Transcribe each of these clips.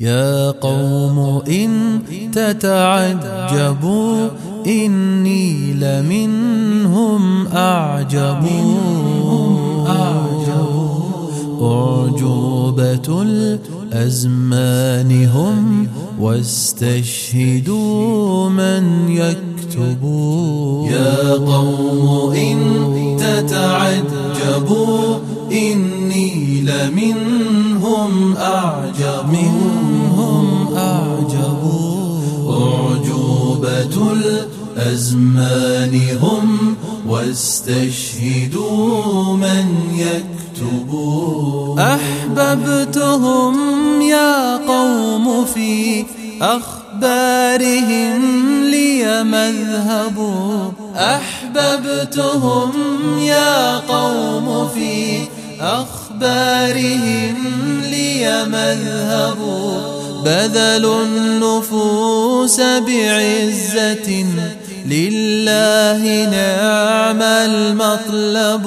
يا قوم إن تتعجبوا إني لمنهم أعجب. أعجوبة الأزمان هم واستشهدوا من يكتب. يا قوم إن تتعجبوا إني لمنهم أعجب منهم أعجب. أعجوبة الأزمان هم واستشهدوا من يكتب. أحببتهم يا قوم في أخبارهم لي مذهب. أحببتهم يا قوم في أخبارهم لي مذهب بذلوا النفوس بعزة لله نعم المطلب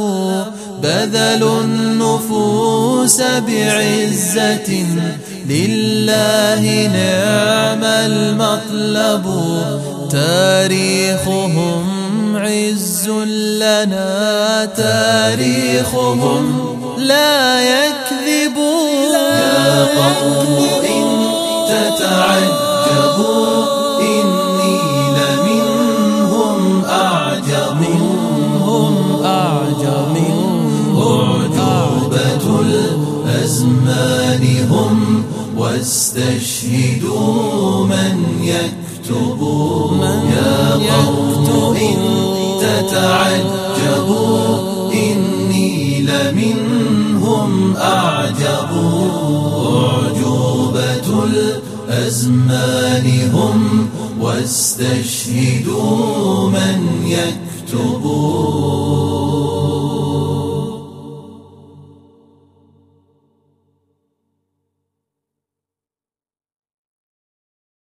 بذلوا النفوس بعزة لله نعم المطلب تاريخهم عز لنا تاريخهم لا يكذب يا قوم إن تتعجبوا إني لمنهم أعجب. منهم أعجب. أعجوبة الأزمان هم واستشهدوا من يكتب يا قوم إن تتعجبوا إني لمنهم أعجب أعجوبة الأزمان هم واستشهدوا من يكتب